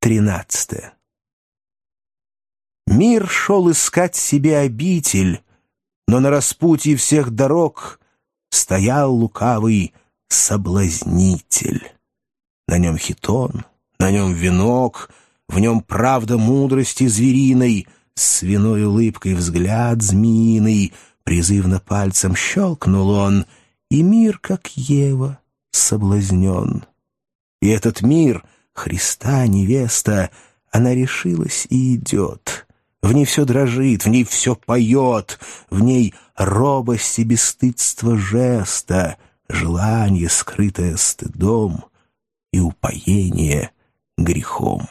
Тринадцатое. Мир шел искать себе обитель, но на распутье всех дорог стоял лукавый соблазнитель. На нем хитон, на нем венок, в нем правда мудрости звериной, свиной улыбкой взгляд змеиный, призывно пальцем щелкнул он, и мир, как Ева, соблазнен. И этот мир, Христа невеста, она решилась и идет. В ней все дрожит, в ней все поет, в ней робость и бесстыдство жеста, желание, скрытое стыдом, и упоение грехом.